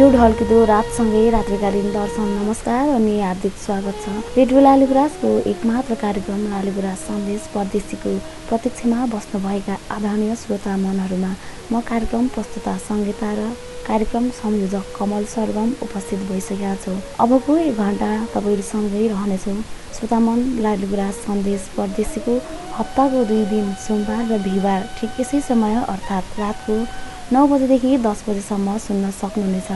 यो ढल्किँदो रातसँगै रात्रिकालीन दर्शन नमस्कार अनि हार्दिक स्वागत छ। रेडियो लालीगुराजको एकमात्र कार्यक्रम लालीगुराज सन्देश परदेशीको प्रत्यक्षमा बस्नुभएका आदरणीय श्रोता मनहरूमा म कार्यक्रम प्रस्तुता सङ्गीता र कार्यक्रम संयोजक कमल सर्वम उपस्थित भइसकेका छु। अबको एक घन्टा तपाईँहरूसँगै रहनेछौँ। श्रोतामन लालीगुराज सन्देश परदेशीको हप्ताको दुई दिन सोमबार र बिहिबार ठिक यसै समय अर्थात् रातको नौ बजेदेखि दस बजीसम्म सुन्न सक्नुहुनेछ।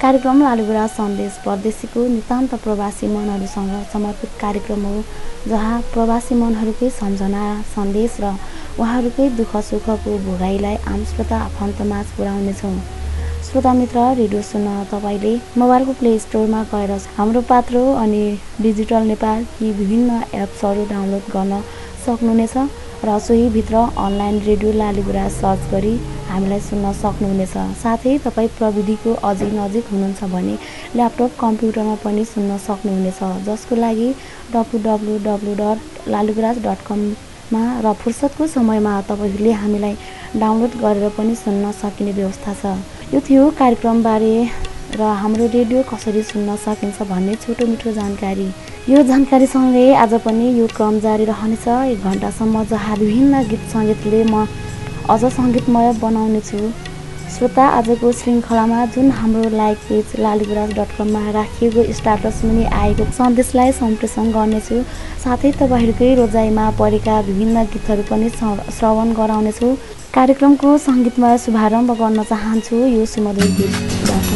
कार्यक्रम लालुगुडा सन्देश परदेशीको नितान्त प्रवासी मनहरूसँग समर्पित कार्यक्रम हो जहाँ प्रवासी मनहरूकै सम्झना सन्देश र उहाँहरूकै दुःख सुखको भोगाईलाई आम श्रोता आफन्तमाझ पुर्याउनेछौँ। श्रोता मित्र रेडियो सुन्न तपाईँले मोबाइलको प्ले स्टोरमा गएर हाम्रो पात्रो अनि डिजिटल नेपाल यी विभिन्न एप्सहरू डाउनलोड गर्न सक्नुहुनेछ र सोहीभित्र अनलाइन रेडियो लालीगुडा सर्च गरी हामीलाई सुन्न सक्नुहुनेछ। साथै तपाईँ प्रविधिको अझै नजिक हुनुहुन्छ भने ल्यापटप कम्प्युटरमा पनि सुन्न सक्नुहुनेछ। जसको लागि W W W dot Laliguras dot कममा र फुर्सदको समयमा तपाईँहरूले हामीलाई डाउनलोड गरेर पनि सुन्न सकिने व्यवस्था छ। यो थियो कार्यक्रमबारे र हाम्रो रेडियो कसरी सुन्न सकिन्छ भन्ने छोटो मिठो जानकारी। यो जानकारीसँगै आज पनि यो क्रम जारी रहनेछ। एक घन्टासम्म जहाँ विभिन्न गीत सङ्गीतले म अझ सङ्गीतमय बनाउनेछु श्रोता आजको श्रृङ्खलामा जुन हाम्रो लाइक पेज लालीगुराज डट कममा राखिएको स्टाटस मुनि आएको सन्देशलाई सम्प्रेषण गर्नेछु। साथै तपाईँहरूकै रोजाइमा परेका विभिन्न गीतहरू पनि श्रवण गराउनेछु। कार्यक्रमको सङ्गीतमय शुभारम्भ गर्न चाहन्छु यो सुमधुर गीतबाट।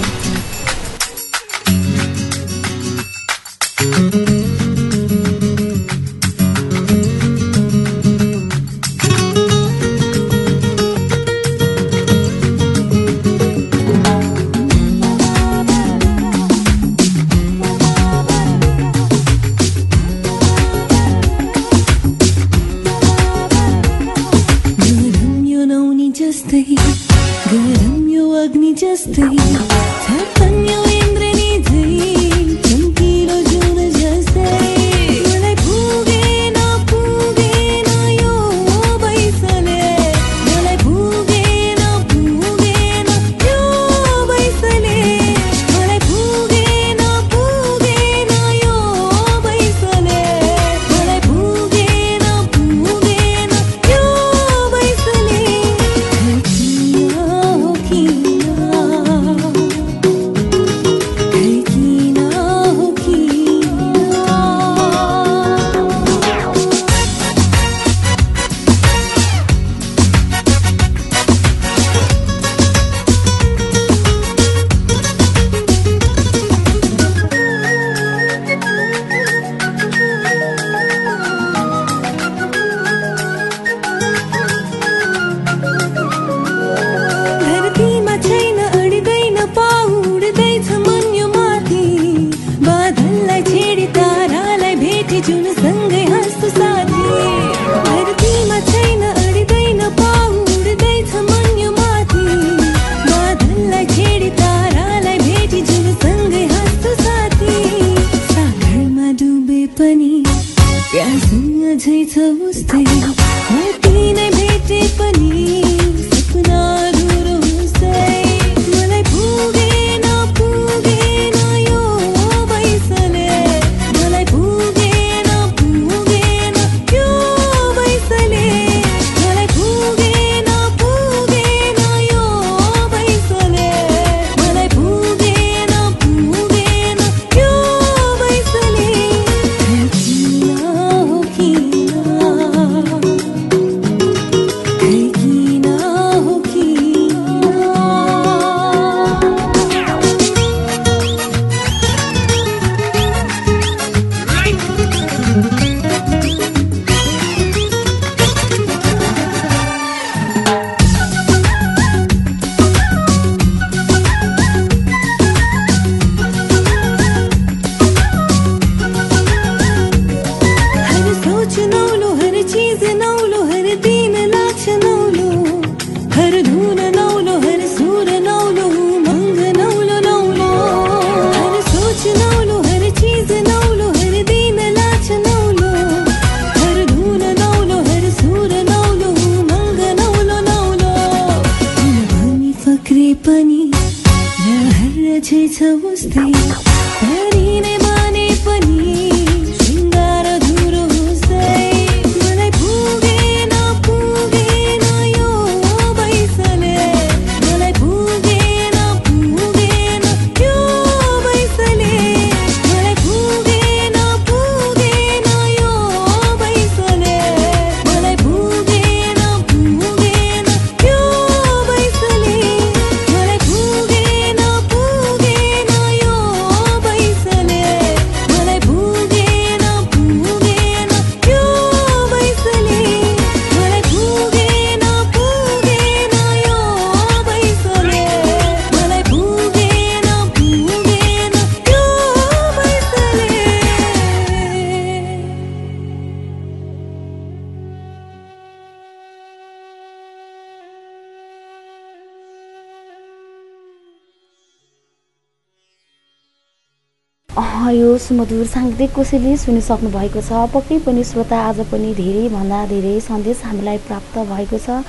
यो सुमधुर साङ्गीतिक कोसेली सुनिसक्नु भएको छ। पक्कै पनि श्रोता आज पनि धेरैभन्दा धेरै सन्देश हामीलाई प्राप्त भएको छ।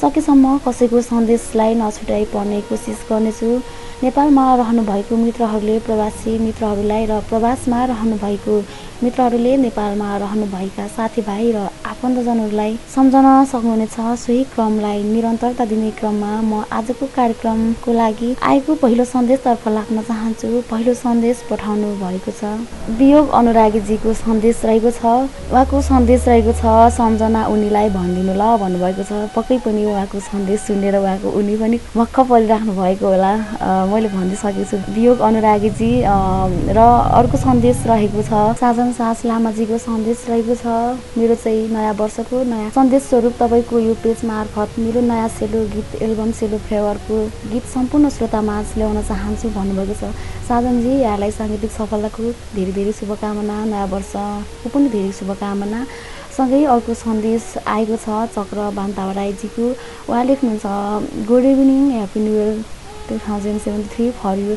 सकेसम्म कसैको सन्देशलाई नछुटाइ पढ्ने कोसिस गर्नेछु। नेपालमा रहनुभएको मित्रहरूले प्रवासी मित्रहरूलाई र प्रवासमा रहनुभएको मित्रहरूले नेपालमा रहनुभएका साथीभाइ र आफन्तजनहरूलाई सम्झन सक्नुहुनेछ। सोही क्रमलाई निरन्तरता दिने क्रममा म आजको कार्यक्रमको लागि आएको पहिलो सन्देशतर्फ लाग्न चाहन्छु। पहिलो सन्देश पठाउनु भएको छ। वियोग अनुरागीजीको सन्देश रहेको छ। उहाँको सन्देश रहेको छ सम्झना उनीलाई भनिदिनु ल भन्नुभएको छ। पक्कै पनि उहाँको सन्देश सुनेर उहाँको उनी पनि मक्ख परिराख्नु भएको होला। मैले भनिदिइसकेको छु। वियोग अनुरागीजी र अर्को सन्देश रहेको छ। साझन सास लामाजीको सन्देश रहेको छ। मेरो चाहिँ नयाँ वर्षको नयाँ सन्देश स्वरूप तपाईँको यो पेज मार्फत मेरो नयाँ सेलो गीत एल्बम सेलो फ्लेभरको गीत सम्पूर्ण श्रोतामाझ ल्याउन चाहन्छु भन्नुभएको छ। साधनजी यहाँलाई साङ्गीतिक सफलताको धेरै धेरै शुभकामना नयाँ वर्षको पनि धेरै शुभकामना। सँगै अर्को सन्देश आएको छ चक्र बान्तावा उहाँ लेख्नुहुन्छ good evening happy new year. Two thousand seventy three for you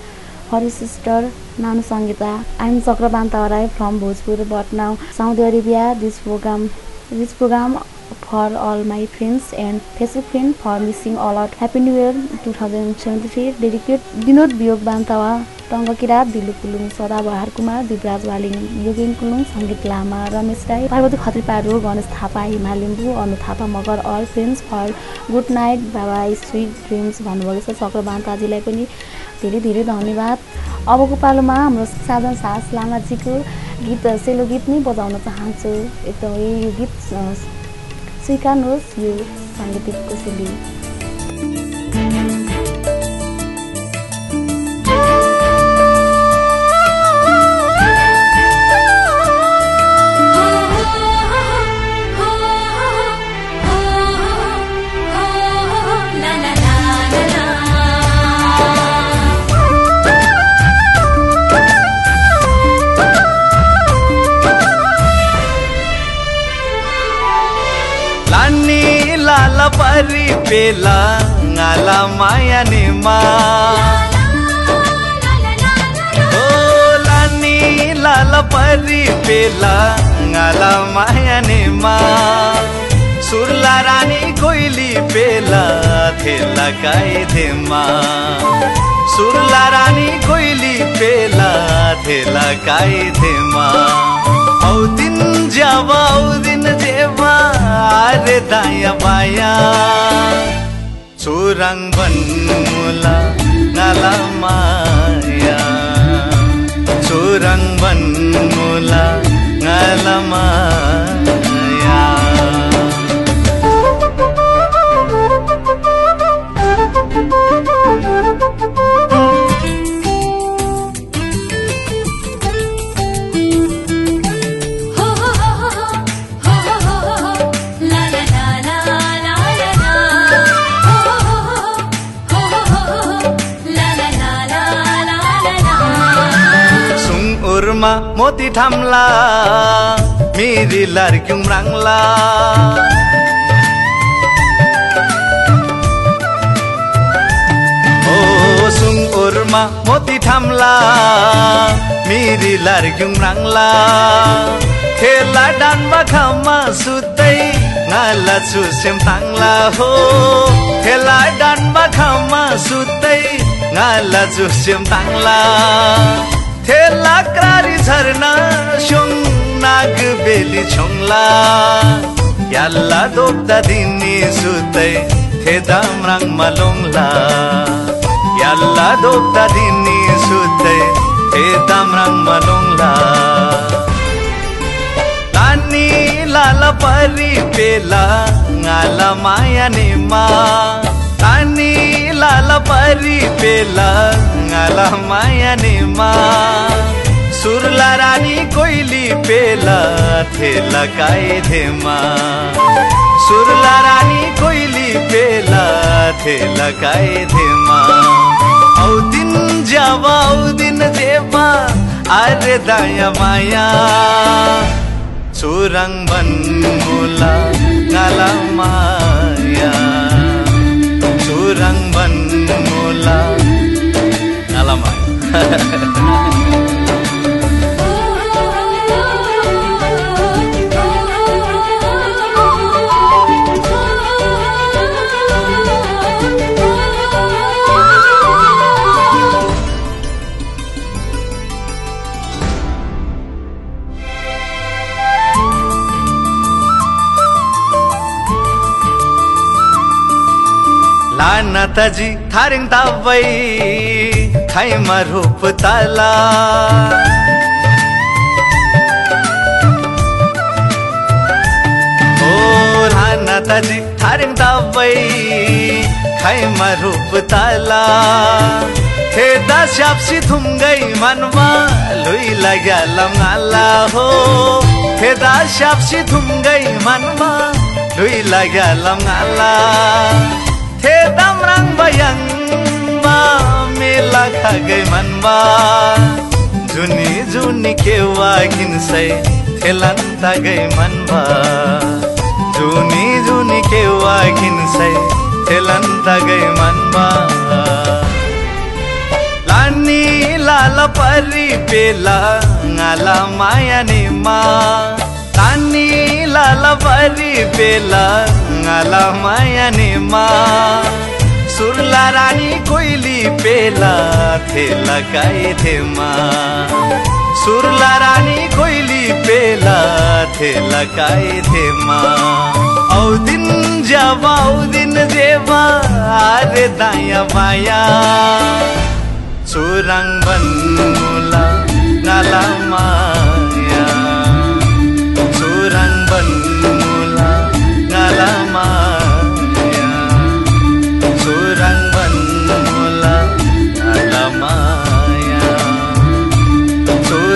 for sister Nanu Sangita I'm Chakrabanta Rai from Bhojpur but now Saudi Arabia this program this program for all my friends and Facebook friend for missing all out happy new year two thousand seventy three dedicate Vinod Viyog Bantawa Tang Kirat Dilu Kulung Sadabahar Kumar Waling Yogen Kulung Sangeet Lama Ramesh Rai Parvati Khatri Paro Ganesh Thapa Hima Limbu Anu Thapa Magar all friends for good night baba sweet dreams भन्नुभएको छ चक्रबान्ताजीलाई पनि धेरै धेरै धन्यवाद। अबको पालोमा हाम्रो साधन साहस लामाजीको गीत सेलो गीत नै बजाउन चाहन्छु। एकदमै यो गीत स्वीकार्नुहोस् यो साङ्गीतिक कोसेली pari पेला थेला धेमा सुरला रानी कोइली पेला थेला गाई धेमा औ दिन जेवा अरे दाया बाया चुरङ मुला नाला माया। चुरङ मुला नाला माया। मोती ठाम्ला मिरी लर्क्युङ राङ्ला ओ सुङ ओरमा मोती ठाम्ला मिरी लर्क्युङ राङ्ला खेला डान्बा खाममा सुत्दै नाला छुसेम ताङ्ला हो। खेला डान्बा खाममा सुत्दै ngala jusim tangla thela krari झरना शोङ नाग बेली छोङला। याल्ला दोप्दा दिने सुतै थे दामराङ मलोङला। याल्ला दोप्दा दिने सुतै थे दामराङ मलोङला। तानी लाला परी पेला ngala maya ni ma pari pela ngala maya ni ma Surla रानी कोइली पेला थेला काए धेमा। सुरला रानी कोइली पेला काए धेमा। औ दिन जावा दिन जेवा अरे दाया माया। चुरङ मुला ngala maya curang মোলা কালামায় लानतजी थारिङ दावै खाइमा रूप तला। ओ लानतजी थारिङ दावै खाइमा रूप तला। हे दस्याप्सी थुङ्गै मनमा लुइ लाग्यालम नाला हो। हे दस्याप्सी थुङ्गै मनमा लुइ लाग्यालम नाला थे दामराङ बयाङमा मेला खागै मनमा। जुनी जुनी केवा घिन्सै थेलन तागै मनबा जुनी जुनी केवा घिन्सै थेलन तागै मनबा लानी लाल परी पेला ngala माया नि मा तानी ngala माया नि मा। सुरला रानी कोइली पेला थेला काए थेमा सुरला रानी कोइली पेला थेला काए थेमा औ दिन जावा औ दिन जेवा आरे दाया माया। चुराङ मुला नाला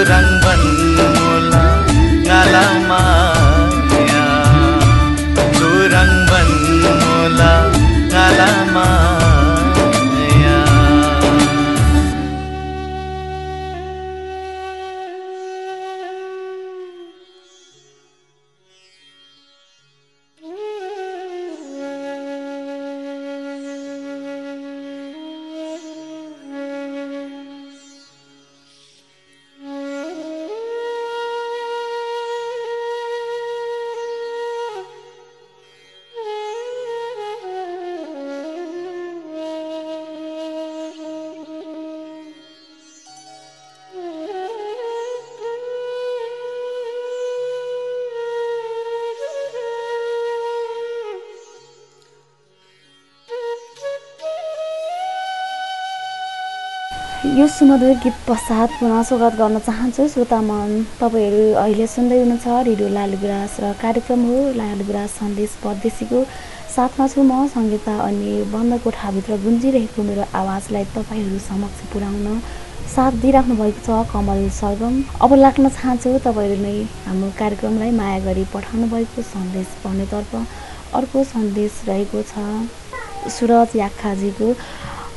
चुराङ मुला सुमधुर गीत पश्चात पुनः स्वागत गर्न चाहन्छु। श्रोता मन तपाईँहरू अहिले सुन्दै हुनुहुन्छ रेडियो लालुगुराँस र कार्यक्रम हो लालुगुराँस सन्देश परदेशीको। साथमा छु म सङ्गीता अनि बन्द कोठाभित्र गुन्जिरहेको मेरो आवाजलाई तपाईँहरू समक्ष पुर्याउन साथ दिइराख्नु भएको छ कमल सरगम। अब लाग्न चाहन्छु तपाईँहरू नै हाम्रो कार्यक्रमलाई माया गरी पठाउनु भएको सन्देश पढ्नेतर्फ अर्को सन्देश रहेको छ। सुरज याखाजीको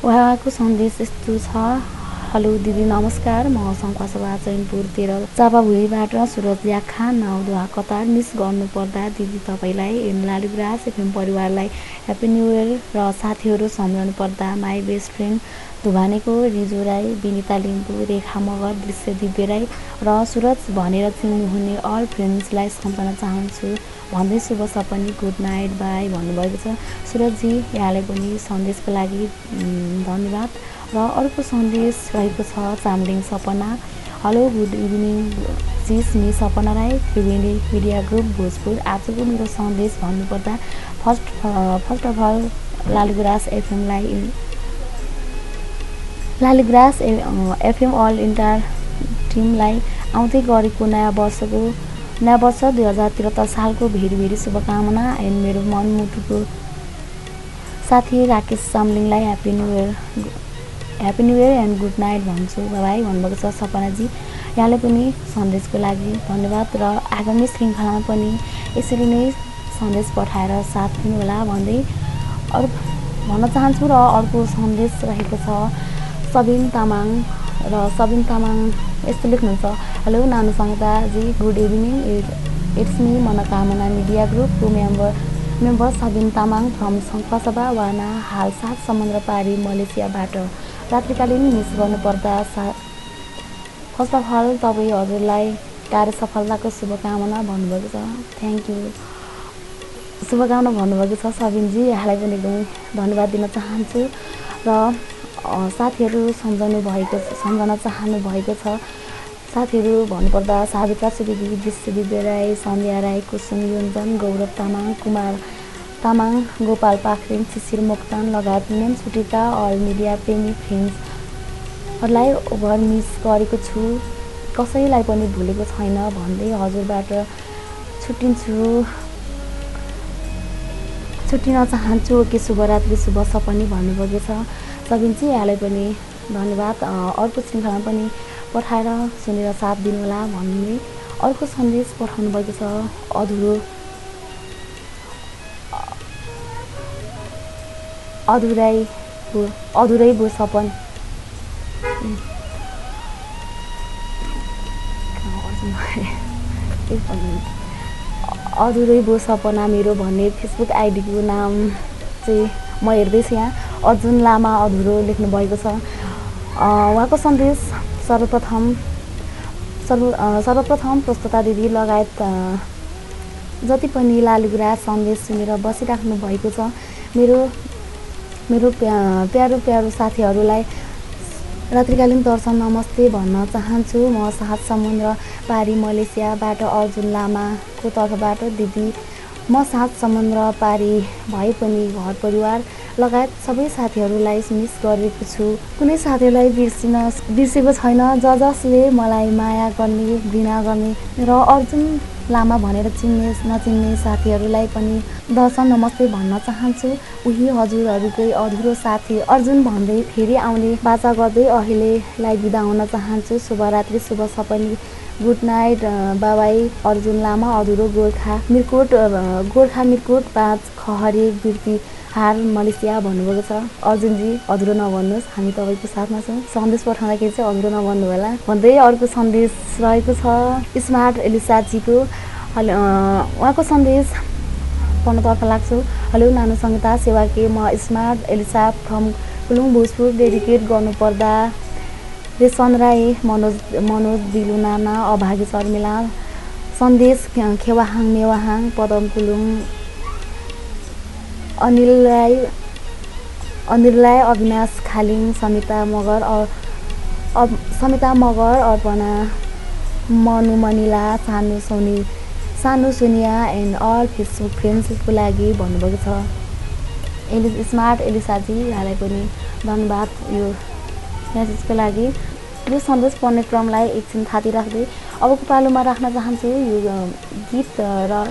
उहाँको सन्देश यस्तो छ। हेलो दिदी नमस्कार। म शङ्खसभा चैनपुर तेह्र चापाभुइँबाट सुरज याखा नौदुवा कतार मिस गर्नुपर्दा दिदी तपाईँलाई लालुग्रास एफएम परिवारलाई ह्याप्पी न्यु इयर र साथीहरू सम्झाउनु पर्दा माई बेस्ट फ्रेन्ड धुवानेको रिजु राई विनिता लिम्बू रेखा मगर दृश्य दिव्य राई र सुरज भनेर चिन्नुहुने अल फ्रेन्ड्सलाई सम्झन चाहन्छु। भन्दै शुभ सपनी गुड नाइट बाई भन्नुभएको छ। सुरजजी यहाँलाई पनि सन्देशको लागि धन्यवाद। र अर्को सन्देश रहेको छ Chamling Sapana. Hello good evening sis me Sapana Rai Triveni media group Bhojpur. आजको मेरो सन्देश भन्नुपर्दा first first of all लालुगुराँस एफएमलाई लालुगुराँस FM all entire टिमलाई आउँदै गरेको नयाँ वर्षको नयाँ वर्ष दुई हजार त्रिहत्तर सालको भेरी भेरी शुभकामना एन्ड मेरो मनमुटुको साथी राकेश चामलिङलाई happy new year happy new year and good night भन्छु। भाइ भन्नुभएको छ सपनाजी। यहाँलाई पनि सन्देशको लागि धन्यवाद र आगामी श्रृङ्खलामा पनि यसरी नै सन्देश पठाएर साथ दिनुहोला भन्दै अरू भन्न चाहन्छु र अर्को सन्देश रहेको छ। सबिन तामाङ र सबिन तामाङ यस्तो लेख्नुहुन्छ। हेलो नानु सङ्गताजी good evening it's me Manokamana media ग्रुपको member member Sabin Tamang from शङ्खसभा वाना हाल सात समुद्र पारी मलेसियाबाट। रात्रिकालीन मिस गर्नुपर्दा सा फर्स्ट अफ अल तपाईँ हजुरलाई कार्य सफलताको शुभकामना भन्नुभएको छ। थ्याङ्क यू शुभकामना भन्नुभएको छ सबिनजी। यहाँलाई पनि एकदमै धन्यवाद दिन चाहन्छु। र साथीहरू सम्झाउनु भएको सम्झाउन चाहनु भएको छ। साथीहरू भन्नुपर्दा सावित्रा सुवेदी विश्वविद्या राई सन्ध्या राई कुसुम योन्जन गौरव तामाङ कुमार तामाङ गोपाल पाखरिन शिशिर मोक्तान लगायत मेन सुटिका अल मिडिया प्रेमी फ्रेन्ड्सहरूलाई ओभर मिस गरेको छु। कसैलाई पनि भुलेको छैन भन्दै हजुरबाट छुट्टिन्छु छुट्टिन चाहन्छु कि शुभरात्रि शुभ सपनी भन्नुभएको छ। सबिनजी यहाँलाई पनि धन्यवाद। अर्को श्रृङ्खलामा पनि पठाएर सुनेर साथ दिनुहोला भन्ने अर्को सन्देश पठाउनु भएको छ। अधुरो अधुरै भो अधुरै भो सपन अधुरै भो सपना मेरो भन्ने फेसबुक आइडीको नाम चाहिँ म हेर्दैछु यहाँ। अर्जुन लामा अधुरो लेख्नु भएको छ उहाँको सन्देश सर्वप्रथम सर्व सर्वप्रथम प्रस्तुता दिदी लगायत जति पनि लालुगुरा सन्देश सुनेर बसिराख्नु भएको छ। मेरो मेरो प्या प्यारो प्यारो साथीहरूलाई रात्रिकालीन दर्शन नमस्ते भन्न चाहन्छु। म सात समुद्र पारी मलेसियाबाट अर्जुन लामाको तर्फबाट दिदी। म सात समुद्र पारी भए पनि घर परिवार लगायत सबै साथीहरूलाई मिस गरेको छु। कुनै साथीहरूलाई बिर्सिन बिर्सेको छैन। ज जसले मलाई माया गर्ने घृणा गर्ने र अर्जुन लामा भनेर चिन्ने नचिन्ने साथीहरूलाई पनि दर्शन नमस्ते भन्न चाहन्छु। उही हजुरहरूकै अधुरो साथी अर्जुन भन्दै फेरि आउने बाचा गर्दै अहिलेलाई बिदा हुन चाहन्छु। शुभरात्रि शुभ सपनी। Good night bye bye Arjun Lama अधुरो गोर्खा मिरकोट गोर्खा मिरकोट पाँच खहरे बिर्ती हार मलेसिया भन्नुभएको छ। अर्जुनजी अधुरो नभन्नुहोस् हामी तपाईँको साथमा छौँ। सन्देश पठाउँदाखेरि चाहिँ अधुरो नभन्नु होला। भन्दै अर्को सन्देश रहेको छ स्मार्ट एलिसाजीको। उहाँको सन्देश पढ्नतर्फ लाग्छु। हेलो नानु सङ्गीता सेवा के म smart Elisa from Kulung Bhojpur dedicate गर्नुपर्दा। रेसन राई मनोज मनोज दिलु नाना अभागी शर्मिला। सन्देश खेवाहाङ नेवाहाङ पदम कुलुङ अनिल राई अनिल राई अविनाश खालिङ समिता मगर समिता मगर अर्पणा मनु मनिला सानु सोनी सानो सोनिया एन्ड अल फेसबुक फ्रेन्ड्सको लागि भन्नुभएको छ। एलि स्मार्ट एलिसाजी यहाँलाई पनि धन्यवाद। यो मेसेजको लागि यो सन्देश पढ्ने क्रमलाई एकछिन थाती राख्दै अबको पालोमा राख्न चाहन्छु यो गीत र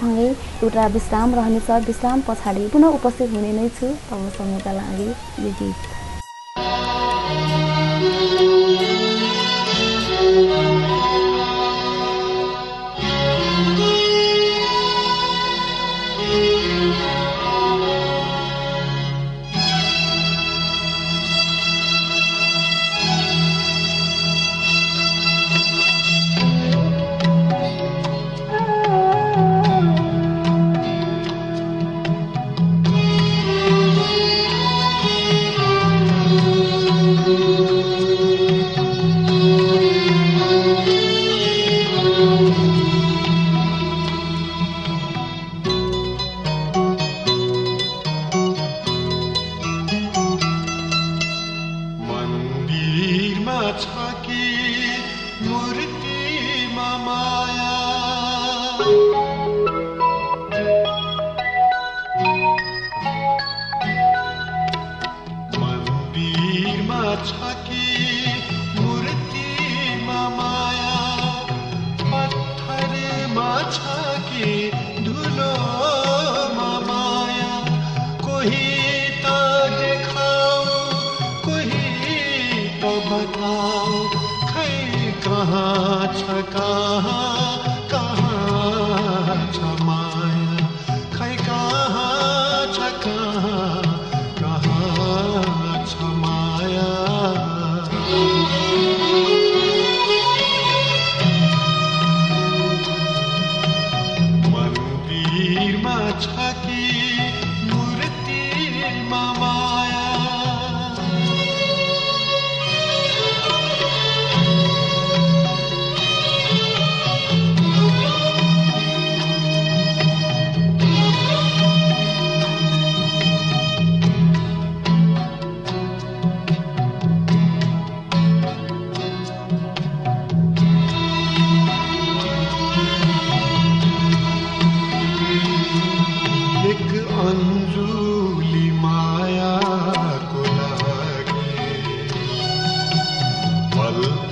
गीतसँगै एउटा विश्राम रहनेछ। विश्राम पछाडि पुनः उपस्थित हुने नै छु। तबसम्मका लागि यो गीत।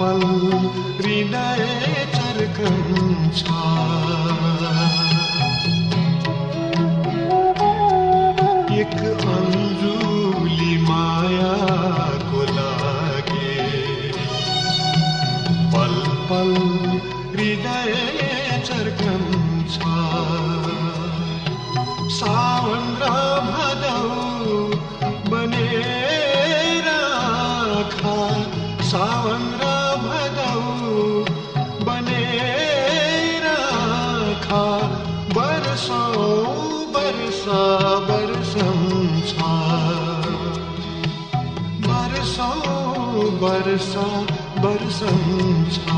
पल हृदय चर्कन्छ वर्षा वर्षा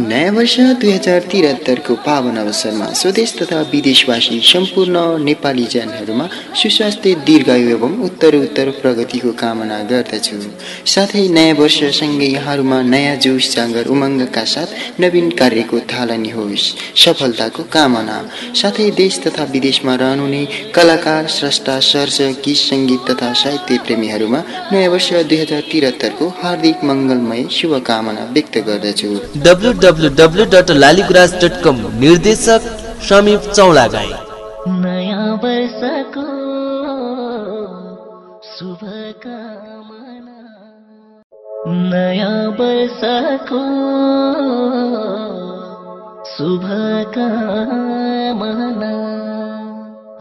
नयाँ वर्ष दुई हजार त्रिहत्तरको पावन अवसरमा स्वदेश तथा विदेशवासी सम्पूर्ण नेपाली जनहरूमा सुस्वास्थ्य दीर्घायु एवं उत्तर उत्तर प्रगतिको कामना गर्दछु। साथै नयाँ वर्षसँगै यहाँहरूमा नयाँ जोस जाँगर उमङ्गका साथ नवीन कार्यको थालनी होस् सफलताको कामना। साथै देश तथा विदेशमा रहनुहुने कलाकार स्रष्टा सर्जक गीत सङ्गीत तथा साहित्य प्रेमीहरूमा नयाँ वर्ष दुई हजार त्रिहत्तरको हार्दिक मङ्गलमय शुभकामना व्यक्त गर्दछु। www.laliguraj.com निर्देशक समीप चौलागाई। नयाँ वर्षको शुभकामना। नयाँ वर्षको शुभकामना।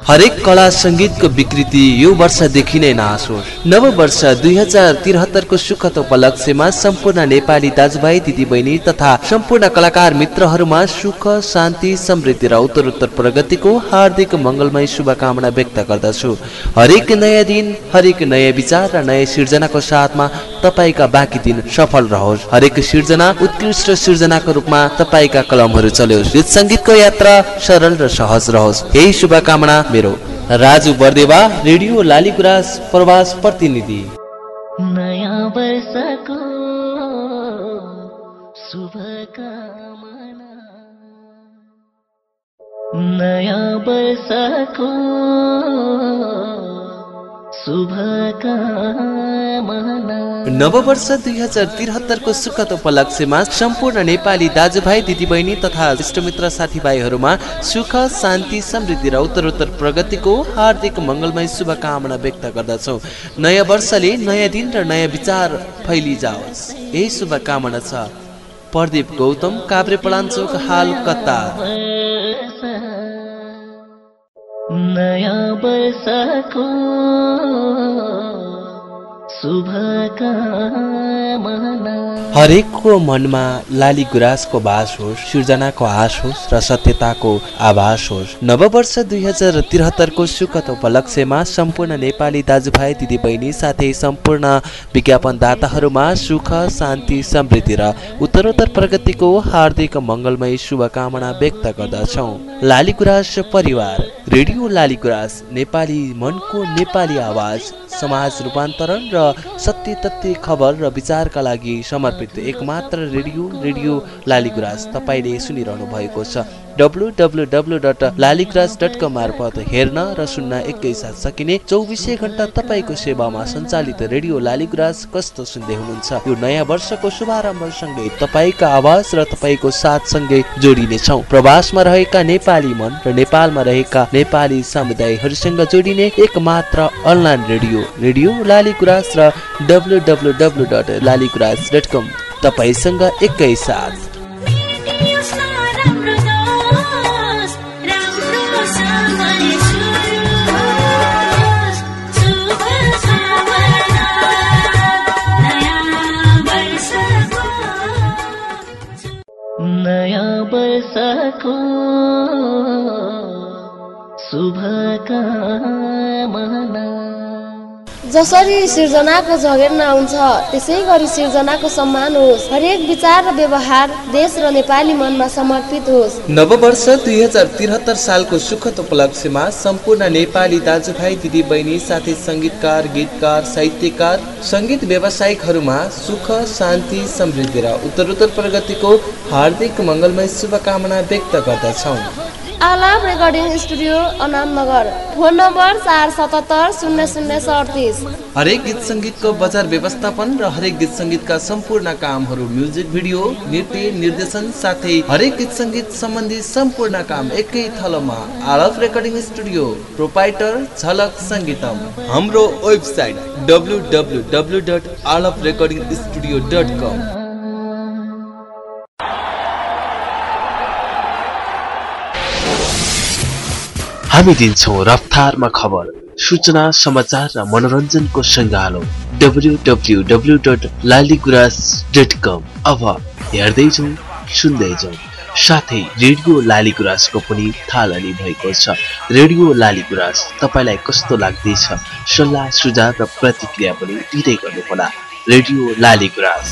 हरेक कला सङ्गीतको विकृति यो वर्षदेखि नै नाश होस् नव वर्ष दुई हजार त्रिहत्तरको सुखद उपलक्ष्यमा सम्पूर्ण नेपाली दाजुभाइ दिदीबहिनी तथा सम्पूर्ण कलाकार मित्रहरूमा सुख शान्ति समृद्धि र उत्तरोत्तर प्रगतिको हार्दिक मङ्गलमय शुभकामना व्यक्त गर्दछु। हरेक नयाँ दिन हरेक नयाँ विचार र नयाँ सिर्जनाको साथमा तपाईँका बाँकी दिन सफल रहोस्। हरेक सिर्जना उत्कृष्ट सिर्जनाको रूपमा तपाईँका कलमहरू चल्योस् गीत सङ्गीतको यात्रा सरल र सहज रहोस्। यही शुभकामना मेरो राजु बर्देवा रेडियो लालीगुराँस प्रवास प्रतिनिधि। नयाँ वर्षको शुभकामना। नयाँ वर्षको नववर्ष दुई हजार त्रिहत्तरको सुखद उपलक्ष्यमा सम्पूर्ण नेपाली दाजुभाइ दिदीबहिनी तथा इष्टमित्र साथीभाइहरूमा सुख शान्ति समृद्धि र उत्तरोत्तर प्रगतिको हार्दिक मङ्गलमय शुभकामना व्यक्त गर्दछौँ। नयाँ वर्षले नयाँ दिन र नयाँ विचार फैलिजाओस्। यही शुभकामना छ। प्रदीप गौतम काभ्रे पलाञ्चोक हाल कतार नयाँ वर्षको हरेकको मनमा लाली गुराँसको बास होस् सृजनाको आश होस् र सत्यताको आभास होस्। नववर्ष दुई हजार त्रिहत्तरको सुखद उपलक्ष्यमा सम्पूर्ण नेपाली दाजुभाइ दिदीबहिनी साथै सम्पूर्ण विज्ञापनदाताहरूमा सुख शान्ति समृद्धि र उत्तरोत्तर प्रगतिको हार्दिक मङ्गलमय शुभकामना व्यक्त गर्दछौँ। लाली गुराँस परिवार रेडियो लाली गुराँस नेपाली मनको नेपाली आवाज समाज रूपान्तरण र सत्य तथ्य खबर र विचारका लागि समर्पित एकमात्र रेडियो रेडियो लालीगुराँस तपाईँले सुनिरहनु भएको छ। डब्लु मार्फत हेर्न र सुन्न एकैसाथ सकिने चौबिसै घन्टा तपाईँको सेवामा सञ्चालित रेडियो लालीगुराँस कस्तो सुन्दै हुनुहुन्छ? यो नयाँ वर्षको शुभारम्भसँगै तपाईँका आवाज र तपाईँको साथसँगै जोडिनेछौँ। प्रवासमा रहेका नेपाली मन र नेपालमा रहेका नेपाली समुदायहरूसँग जोडिने एकमात्र अनलाइन रेडियो रेडियो लालीगुराँस र W W W dot Laligurans dot com तपाईँसँग एकैसाथ। जसरी सृजनाको झगेर्ना हुन्छ त्यसै गरी सृजनाको सम्मान होस्। हरेक विचार र व्यवहार देश र नेपाली मनमा समर्पित होस्। नववर्ष दुई हजार त्रिहत्तर सालको सुखद उपलक्ष्यमा सम्पूर्ण नेपाली दाजुभाइ दिदीबहिनी साथै सङ्गीतकार गीतकार साहित्यकार सङ्गीत व्यावसायिकहरूमा सुख शान्ति समृद्धि र उत्तरोत्तर प्रगतिको हार्दिक मङ्गलमय शुभकामना व्यक्त गर्दछौँ। आलाप रेकर्डिङ स्टुडियो अनाम नगर फोन नम्बर चार सतहत्तर शून्य शून्य सडतिस हरेक गीत सङ्गीतको बजार व्यवस्थापन र हरेक गीत सङ्गीतका सम्पूर्ण कामहरू म्युजिक भिडियो नृत्य निर्देशन साथै हरेक गीत सङ्गीत सम्बन्धी सम्पूर्ण काम एकै थलोमा आलफ recording studio proprietor Jhalak Sangitam हाम्रो website W W W dot आलफ recording studio dot com हामी दिन्छौँ रफ्तारमा खबर सूचना समाचार र मनोरञ्जनको सङ्गालो। W W W dot Laligurans dot com अब हेर्दै जाउँ सुन्दै जाउँ साथै रेडियो लालीगुरासको पनि थालनी भएको छ। रेडियो लालीगुरास तपाईँलाई कस्तो लाग्दैछ? सल्लाह सुझाव र प्रतिक्रिया पनि दिँदै गर्नुहोला। रेडियो लालीगुरास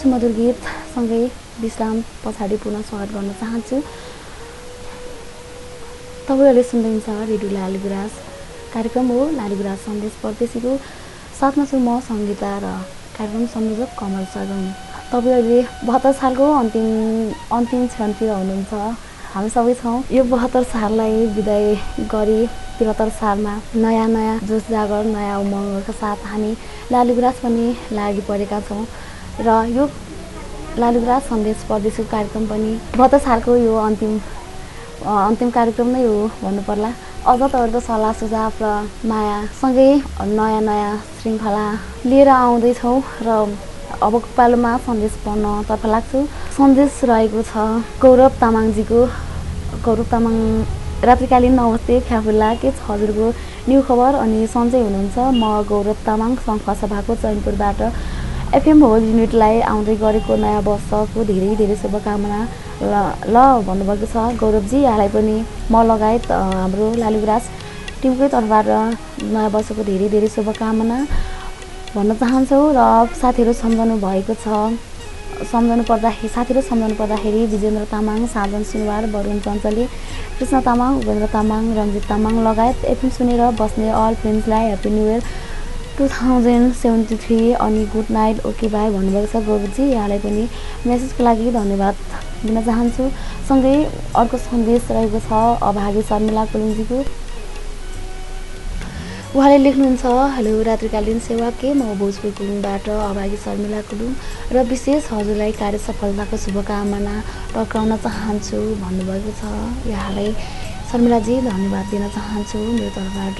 सुमधुर गीतसँगै विश्राम पछाडि पुनः स्वागत गर्न चाहन्छु। तपाईँहरूले सुन्दैछ रेडियो लालीगुराँस कार्यक्रम हो लालीगुराँस सन्देश परदेशीको। साथमा छु म सङ्गीता र कार्यक्रम संयोजक कमल सगम तपाईँहरूले बहत्तर सालको अन्तिम अन्तिम क्षणतिर हुनुहुन्छ। हामी सबै छौँ। यो बहत्तर साललाई विदाय गरी त्रिहत्तर सालमा नयाँ नयाँ जोस जागर नयाँ उमङ्गका साथ हामी लालीगुराँस पनि लागि परेका छौँ। र यो लालुग्रास सन्देश परदेशको कार्यक्रम पनि गत सालको यो अन्तिम अन्तिम कार्यक्रम नै हो भन्नुपर्ला। अझ तपाईँहरूको सल्लाह सुझाव र मायासँगै नयाँ नयाँ श्रृङ्खला लिएर आउँदैछौँ र अबको पालोमा सन्देश पढ्नतर्फ लाग्छु। सन्देश रहेको छ गौरव तामाङजीको। गौरव तामाङ रात्रिकालीन नमस्ते फ्याफुल्ला के छ हजुरको न्यु खबर? अनि सन्चै हुनुहुन्छ म गौरव तामाङ सङ्घ सभाको चैनपुरबाट एफएम होल युनिटलाई आउँदै गरेको नयाँ वर्षको धेरै धेरै शुभकामना। ल ल भन्नुभएको छ गौरवजी यहाँलाई पनि म लगायत हाम्रो लालुगुराँस टिमकै तर्फबाट नयाँ वर्षको धेरै धेरै शुभकामना भन्न चाहन्छौँ र साथीहरू सम्झाउनु भएको छ। सम्झाउनु पर्दाखेरि साथीहरू सम्झाउनु पर्दाखेरि विजेन्द्र तामाङ साधन सुनवार वरुण चञ्चली कृष्ण तामाङ उपेन्द्र तामाङ रञ्जित तामाङ लगायत एफएम सुनेर बस्ने अल फ्रेन्ड्सलाई happy new year. Two thousand seventy three अनि गुड नाइट ओके बाई भन्नुभएको छ गौरवजी यहाँलाई पनि मेसेजको लागि धन्यवाद दिन चाहन्छु। सँगै अर्को सन्देश रहेको छ अभागी शर्मिला कुलुङजीको उहाँले लेख्नुहुन्छ हेलो रात्रिकालीन सेवा के? म भोजपुर कुलुङबाट अभागी शर्मिला कुलुङ र विशेष हजुरलाई कार्य सफलताको शुभकामना टक्राउन चाहन्छु भन्नुभएको छ। यहाँलाई शर्मिलाजी धन्यवाद दिन चाहन्छु। मेरो तर्फबाट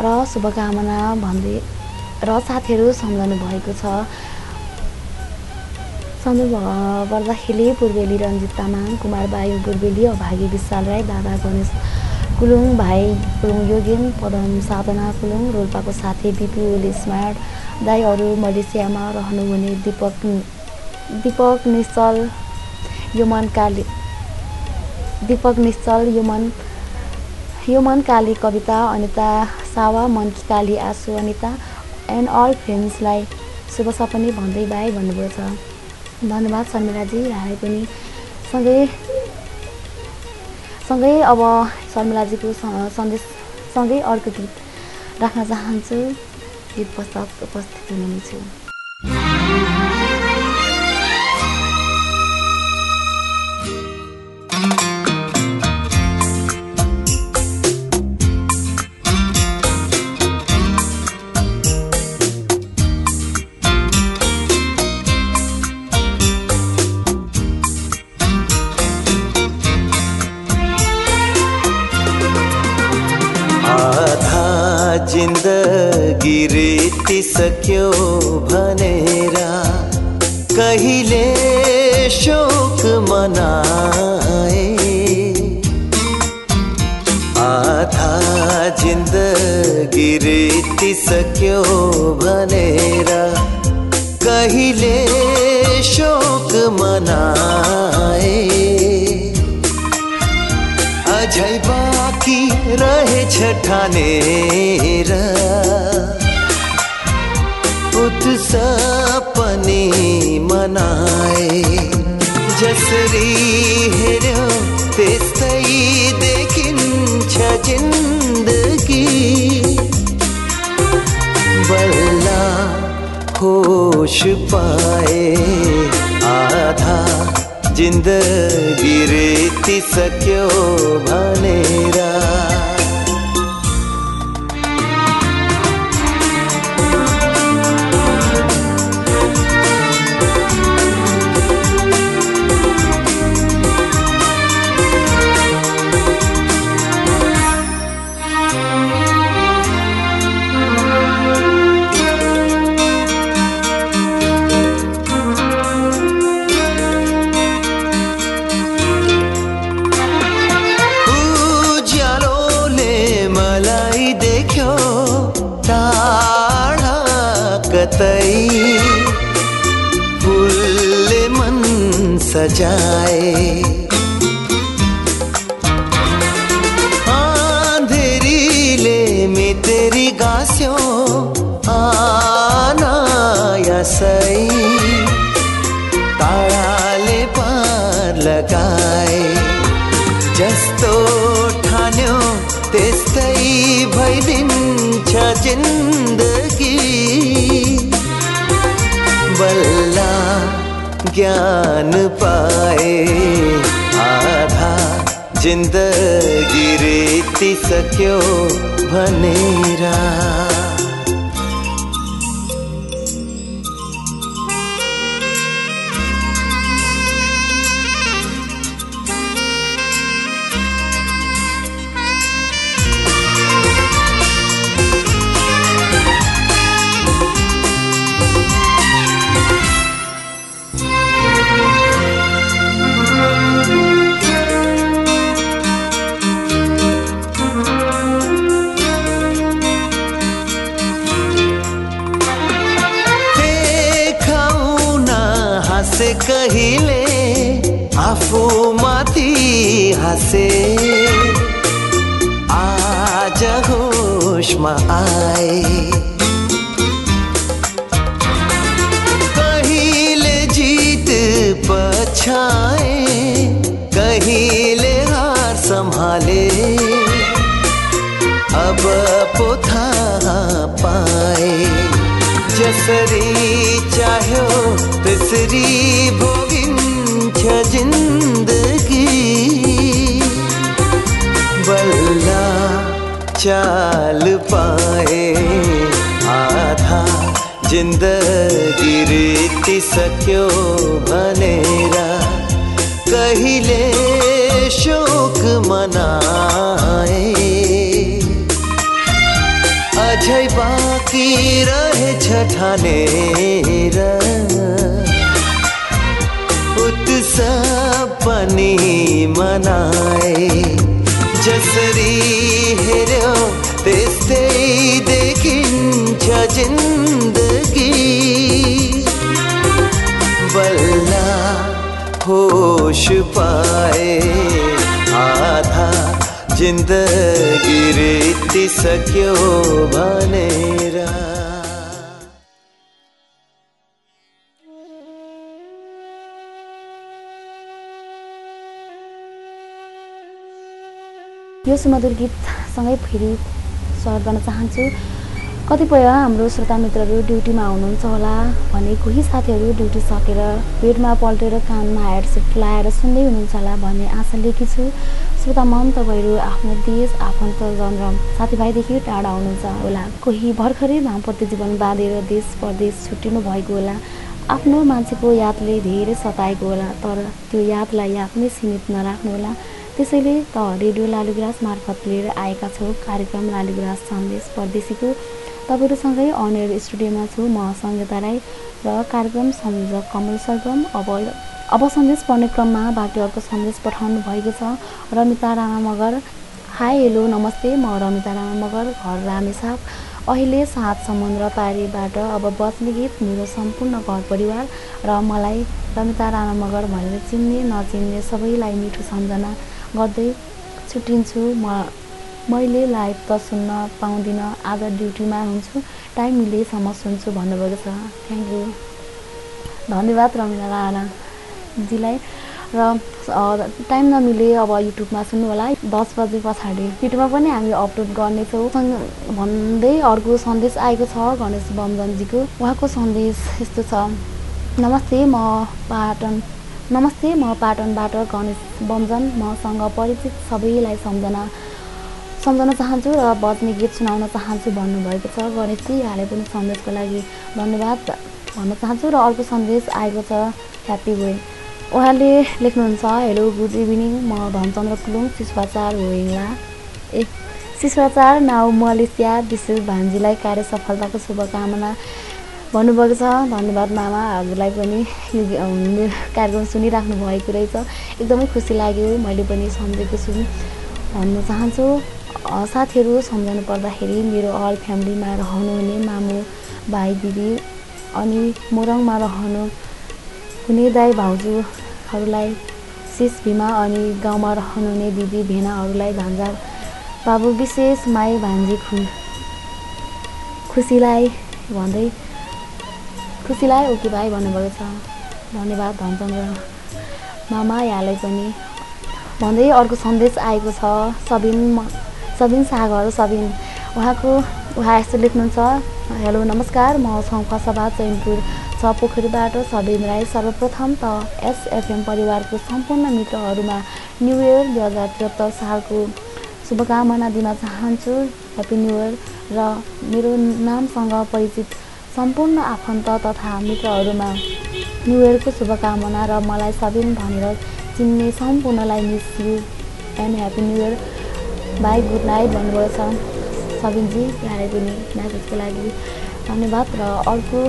र शुभकामना भन्दै र साथीहरू सम्झाउनु भएको छ। भ- पर्दाखेरि पूर्वेली रञ्जित तामाङ कुमार बायु पूर्वेली अभागी विशाल राई दादा गणेश कुलुङ भाइ कुलुङ योगेन पदम साधना कुलुङ रोल्पाको साथी बिपी ओल स्मार्ट दाई अरू मलेसियामा रहनुहुने दिपक दिपक निश्चल युमन काली दिपक निश्चल युमन युमन काली कविता अनिता सावा मनकी काली आसु अनिता एन्ड अल फ्रेन्ड्सलाई शुभ सपनी भन्दै बाई भन्नुभएको छ। धन्यवाद शर्मिलाजी यहाँलाई पनि। सँगै सँगै अब शर्मिलाजीको सन्देश सँगै अर्को गीत राख्न चाहन्छु। गीत पश्चात उपस्थित हुनुहुनेछु। रेतिसक्यो हाँसे कहिले आफूमाथि हाँसे। आज होसमा आए। कहिले जीत पछाए कहिले हार सम्हाले अब पोथा जसरी चाह्यो त्यसरी भोगिन्छ जिन्दगी बल्ल चाल पाए आधा जिन्दगी रितिसक्यो भनेर कहिले शोक मनाए। अझै बाँकी रहेछ ठानेर उत्सव पनि मनाए। जसरी हेऱ्यो त्यस्तै देखिन्छ जिन्दगी बल्ल होस पाए। आधा जिन्दगी रितिसक्यो भनेर यो सुमधुर गीतसँगै फेरि स्वागत गर्न चाहन्छु। कतिपय हाम्रो श्रोता मित्रहरू ड्युटीमा हुनुहुन्छ होला भने कोही साथीहरू ड्युटी सकेर बेडमा पल्टेर कानमा हेडसेट लगाएर सुन्दै हुनुहुन्छ होला भन्ने आशा लिएकी छु श्रोता मन तपाईँहरू आफ्नो देश आफन्तजन र साथीभाइदेखि टाढा हुनुहुन्छ होला। कोही भर्खरै दाम्पत्य जीवन बाँधेर देश परदेश छुट्टिनु भएको होला। आफ्नो मान्छेको यादले धेरै सताएको होला तर त्यो यादलाई यादमै सीमित नराख्नु होला। त्यसैले त रेडियो लालुग्रास मार्फत लिएर आएका छौँ। कार्यक्रम लालुग्रास सन्देश परदेशीको तपाईँहरूसँगै अनेर स्टुडियोमा छु म सङ्गीता राई र कार्यक्रम संयोजक कमल सरगम। अब अब सन्देश पढ्ने क्रममा बाँकी अर्को सन्देश पठाउनु भएको छ। रमिता राणा मगर। हाई हेलो नमस्ते। म रमिता राणा मगर घर रामेसाप। अहिले सात समुद्र पारीबाट अब बस्ने गीत मेरो सम्पूर्ण घर परिवार र मलाई रमिता राणा मगर भनेर चिन्ने नचिन्ने सबैलाई मिठो सम्झना गर्दै छुट्टिन्छु। म मैले लाइभ त सुन्न पाउँदिनँ आज ड्युटीमा हुन्छु। टाइम मिलेसम्म सुन्छु भन्नुभएको छ। Thank you. धन्यवाद रमिता राणाजीलाई र टाइम नमिले अब युट्युबमा सुन्नु होला दस बजे पछाडि युट्युबमा पनि हामी अपलोड गर्नेछौँ। भन्दै अर्को सन्देश आएको छ गणेश बमजनजीको उहाँको सन्देश यस्तो छ। नमस्ते म पाटन। नमस्ते म पाटनबाट गणेश बमजन मसँग परिचित सबैलाई सम्झना सम्झन चाहन्छु र बज्ने गीत सुनाउन चाहन्छु भन्नुभएको छ। गणेशजी यहाँले पनि सन्देशको लागि धन्यवाद भन्न चाहन्छु। र अर्को सन्देश आएको छ ह्याप्पी वे उहाँले लेख्नुहुन्छ हेलो गुड इभिनिङ म धनचन्द्र कुलुङ शिष्टाचार होइङला ए शिष्टाचार नाउ मलेसिया विशेष भान्जीलाई कार्य सफलताको शुभकामना भन्नुभएको छ। धन्यवाद मामा हजुरलाई पनि यो कार्यक्रम सुनिराख्नु भएको रहेछ। एकदमै खुसी लाग्यो मैले पनि सम्झेको छु भन्न चाहन्छु। साथीहरू सम्झाउनु पर्दाखेरि मेरो अल फ्यामिलीमा रहनुहुने मामु भाइ दिदी अनि मोरङमा रहनु हुने दाई भाउजूहरूलाई शिष भीमा अनि गाउँमा रहनुहुने दिदी भेनाहरूलाई भान्जा बाबु विशेष माई भान्जी खु खुसीलाई भन्दै खुसीलाई ओके भाइ भन्नुभएको छ। धन्यवाद धनचन्द्र मामा यहाँलाई पनि। भन्दै अर्को सन्देश आएको छ सबिन सबिन सागर सबिन। उहाँको उहाँ यस्तो लेख्नुहुन्छ। हेलो नमस्कार म सङ्खा सभा चैनपुर। छ पोखरीबाट सबिन राई सर्वप्रथम त एसएफएम परिवारको सम्पूर्ण मित्रहरूमा न्यु इयर दुई हजार त्रिहत्तर सालको शुभकामना दिन चाहन्छु। ह्याप्पी न्यु इयर र मेरो नामसँग परिचित सम्पूर्ण आफन्त तथा मित्रहरूमा न्यु इयरको शुभकामना र मलाई सबिन भनेर चिन्ने सम्पूर्णलाई miss you and happy new year bye good night भन्नुभएको छ सबिनजी यहाँले पनि म्यासेजको लागि धन्यवाद र अर्को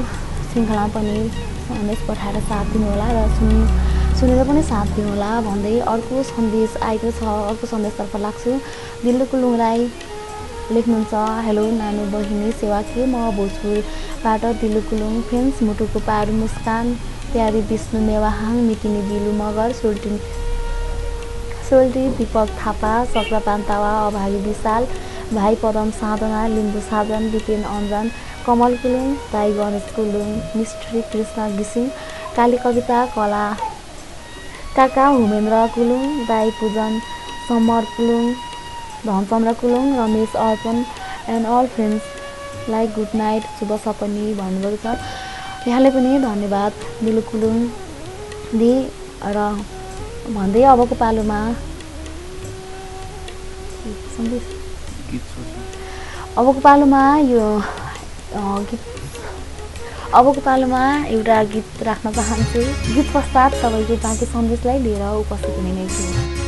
श्रृङ्खला पनि सन्देश पठाएर साथ दिनुहोला र सुन सुनेर पनि साथ दिनुहोला भन्दै अर्को सन्देश आएको छ। अर्को सन्देशतर्फ लाग्छु। दिल्लीको लुङराई लेख्नुहुन्छ हेलो नानु बहिनी सेवा के? म भोजपुरबाट दिल्ली कुलुङ फ्रेन्ड्स मुटुको पारू मुस्कान प्यारी विष्णु नेवाहाङ मिटिनी बिलु मगर सोल्टी सोल्टी दिपक थापा चक्रपान तावा अभागी विशाल भाइ पदम साधना लिम्बू साधन विपिन अञ्जन कमल कुलुङ दाई गणेश कुलुङ मिस्ट्री कृष्ण घिसिङ काली कविता कला काका होमेन्द्र कुलुङ दाई Pujan Samar Kulung Dhanchandra Kulung Ramesh Arpan and all फ्रेन्ड्सलाई good night शुभ सपनी भन्नुभएको छ। यहाँले पनि धन्यवाद दिलु कुलुङ दि र भन्दै अबको पालोमा। अबको पालोमा यो गीत अबको पालोमा एउटा गीत राख्न चाहन्छु। गीत पश्चात तपाईँको बाँकी सन्देशलाई लिएर उपस्थित हुने नै छु।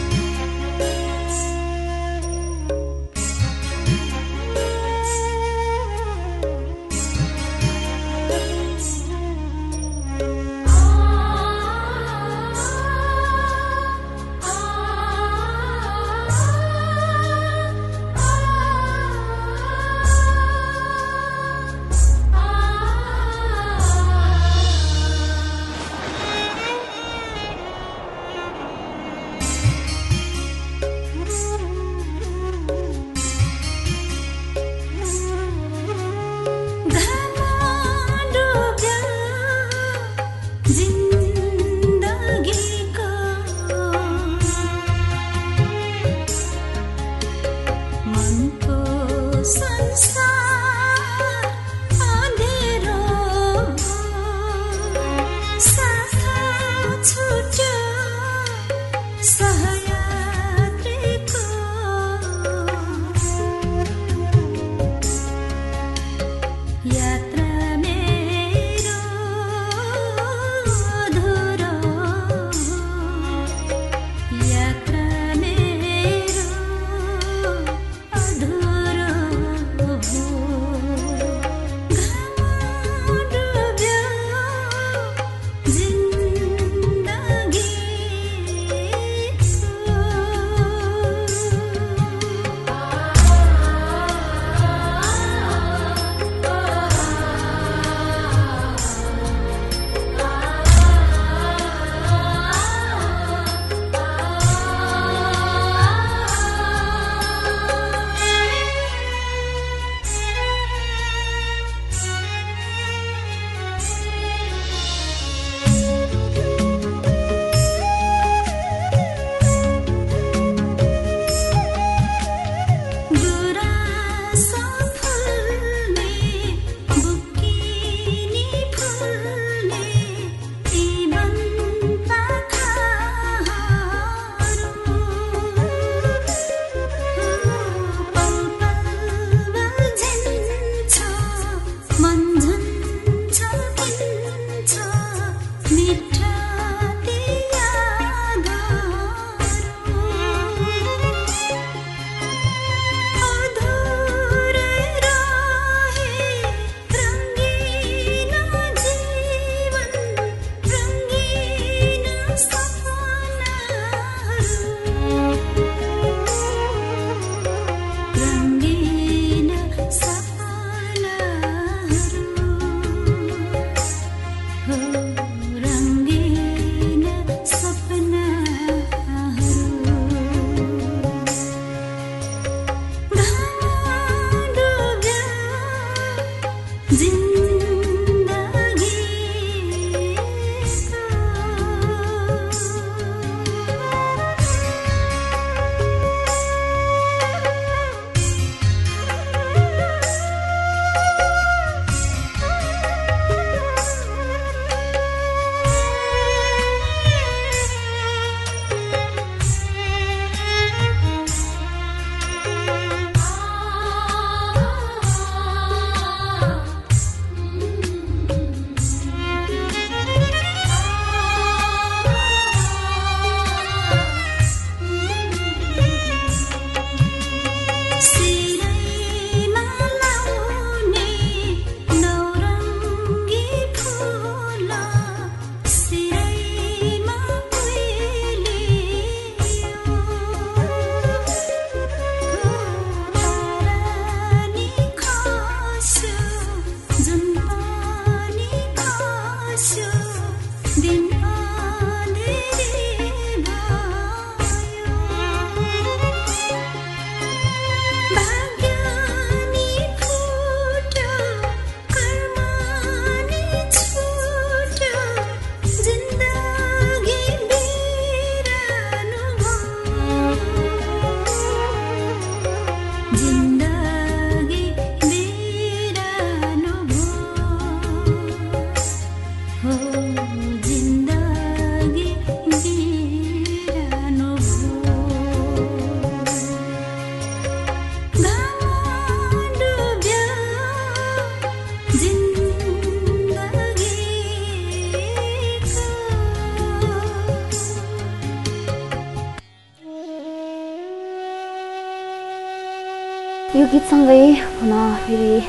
गीतसँगै पुनः फेरि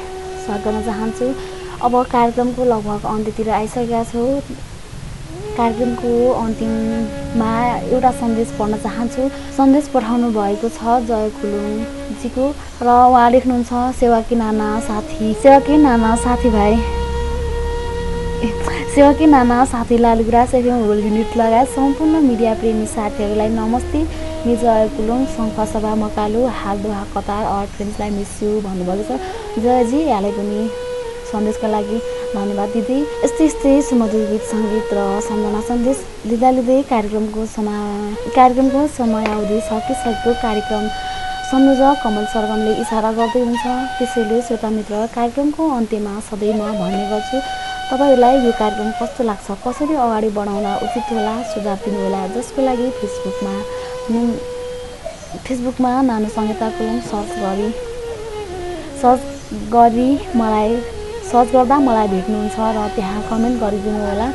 स्वागत गर्न चाहन्छु। अब कार्यक्रमको लगभग अन्त्यतिर आइसकेका छौँ। कार्यक्रमको अन्तिममा एउटा सन्देश पढ्न चाहन्छु। सन्देश पठाउनु भएको छ जय कुलुङजीको र उहाँ लेख्नुहुन्छ सेवाकी नाना साथी सेवाकी नाना साथीभाइ सेवाकी नाना साथी लालुग्रास एफएम होल युनिट लगायत सम्पूर्ण मिडिया प्रेमी साथीहरूलाई नमस्ते। मि जय कुलुङ सभा मकालु हाल दोहा कतार अर फ्रेन्ड्सलाई मिस यु भन्नुभएको छ। जयजी यहाँलाई पनि सन्देशका लागि धन्यवाद दिँदै। यस्तै यस्तै सुमधुर गीत सङ्गीत र सम्झना सन्देश लिँदा लिँदै कार्यक्रमको समा कार्यक्रमको समय अवधि सकिसकेको कार्यक्रम संयोजक कमल सरगमले इसारा गर्दै हुन्छ। त्यसैले श्रोता मित्र कार्यक्रमको अन्त्यमा सधैँ म भन्ने गर्छु। तपाईँहरूलाई यो कार्यक्रम कस्तो लाग्छ कसरी अगाडि बढाउन उचित होला सुझाव दिनुहोला जसको लागि फेसबुकमा फेसबुकमा नानो कुलुङ सर्च गरी सर्च गरी मलाई सर्च गर्दा मलाई भेट्नुहुन्छ र त्यहाँ कमेन्ट गरिदिनु होला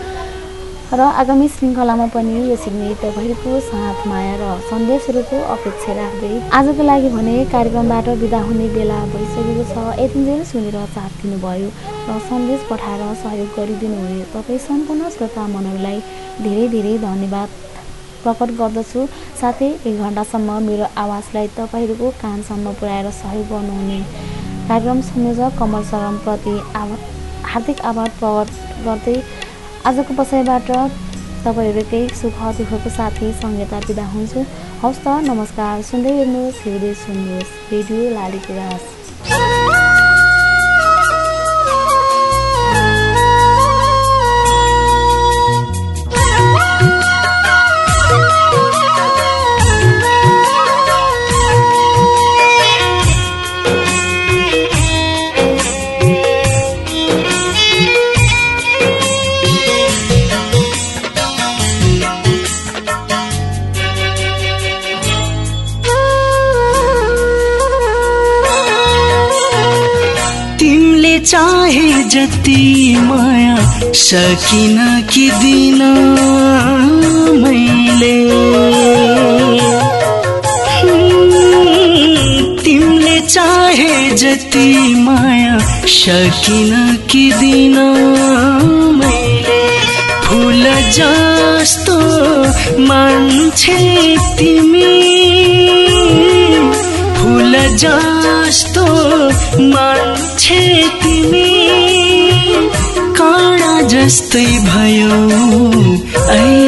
र आगामी श्रृङ्खलामा पनि यसरी नै तपाईँहरूको साथ माया र सन्देशहरूको अपेक्षा राख्दै आजको लागि भने कार्यक्रमबाट बिदा हुने बेला भइसकेको छ। यतिन्जेल सुनेर साथ दिनुभयो र सन्देश पठाएर सहयोग गरिदिनु हुने तपाईँ सम्पूर्ण श्रोता मनहरूलाई धेरै धेरै धन्यवाद प्रकट गर्दछु। साथै एक घन्टासम्म मेरो आवाजलाई तपाईँहरूको कानसम्म पुर्याएर सहयोग गर्नुहुने कार्यक्रम संयोजक कमल सरमप्रति आभार हार्दिक आभार प्रकट गर्दै आजको बसाइबाट तपाईँहरूकै सुख दुःखको साथी सङ्गीता बिदा हुन्छु। हवस् त नमस्कार। सुन्दै हेर्नुहोस् हेर्दै सुन्नुहोस्। रेडियो लालीको चाहे जति माया सकिन कि दिन मैले तिमीले चाहे जति माया सकिन कि दिन मैले। फुल जस्तो मान्छे तिमी। फुल जस्तो मान्छे जस्तै भयो।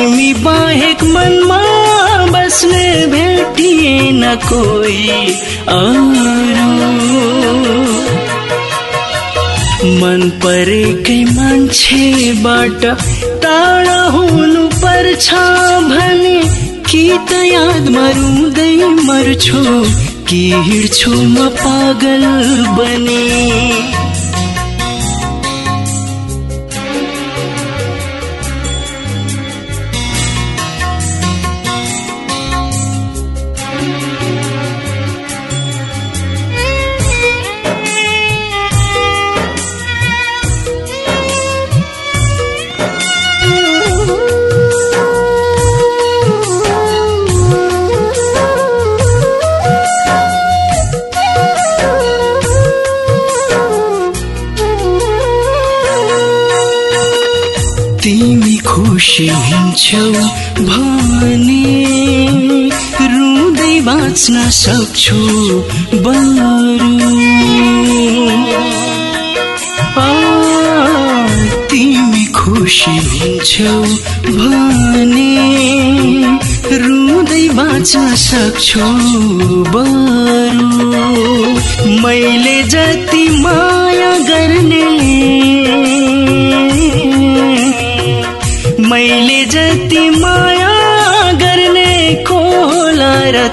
तिमी बाहेक मनमा बस्ने भेटिएन कोही अरू। मन परेकै मान्छेबाट टाढा हुनु पर्छ भने कि त यादमा रुँदै मर्छु कि हिँड्छु म पागल बने। सक्छु बरु। तिमी खुसी हुन्छौ भने रुँदै बाँच्न सक्छौ बरु। मैले जति माया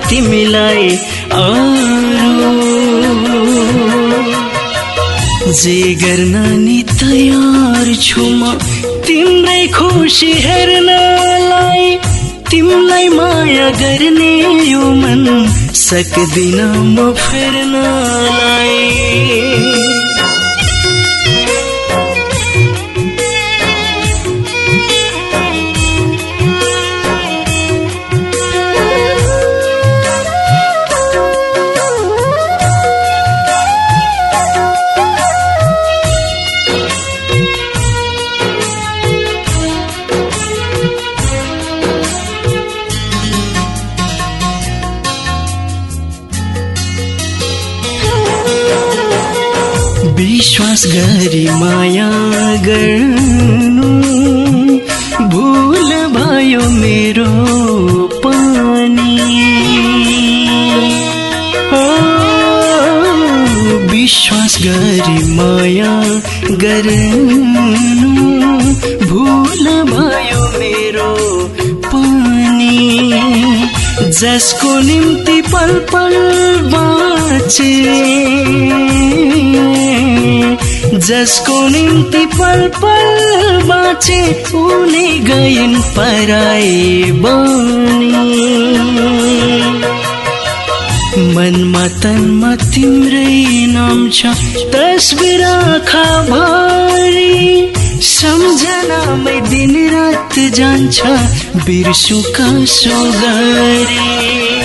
तिमीलाई जे गर्न नि तयार छु म तिम्रै खुसी हेर्नलाई तिमीलाई माया गर्ने यो मन सक्दिन म फेर्नलाई। गरी माया गर्नु भुल भयो मेरो पनि। हो विश्वास गरी माया गर्नु भुल भयो मेरो पनि। जसको निम्ति पल पल बाँचे। जसको निम्ति पल पल बाँचे उनी गइन् पराए बनी। मनमा तनमा तिम्रै नाम छ तस्बिर आँखा भरि। सम्झनामै दिन रात जान्छ बिर्सु कसो गरी